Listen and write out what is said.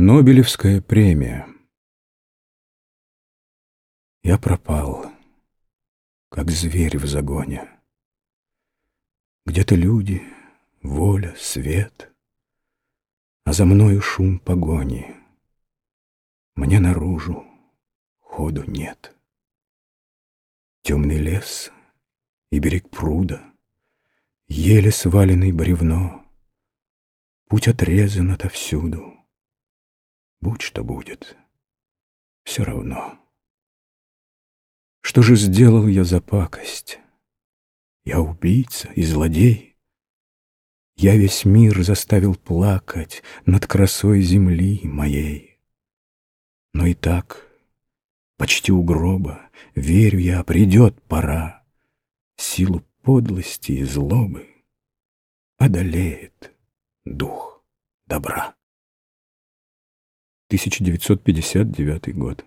Нобелевская премия Я пропал, как зверь в загоне. Где-то люди, воля, свет, А за мною шум погони. Мне наружу ходу нет. Темный лес и берег пруда, Еле сваленный бревно, Путь отрезан отовсюду — Будь что будет, все равно. Что же сделал я за пакость? Я убийца и злодей. Я весь мир заставил плакать Над красой земли моей. Но и так, почти у гроба, Верю я, придет пора, Силу подлости и злобы Одолеет дух добра. 1959 год.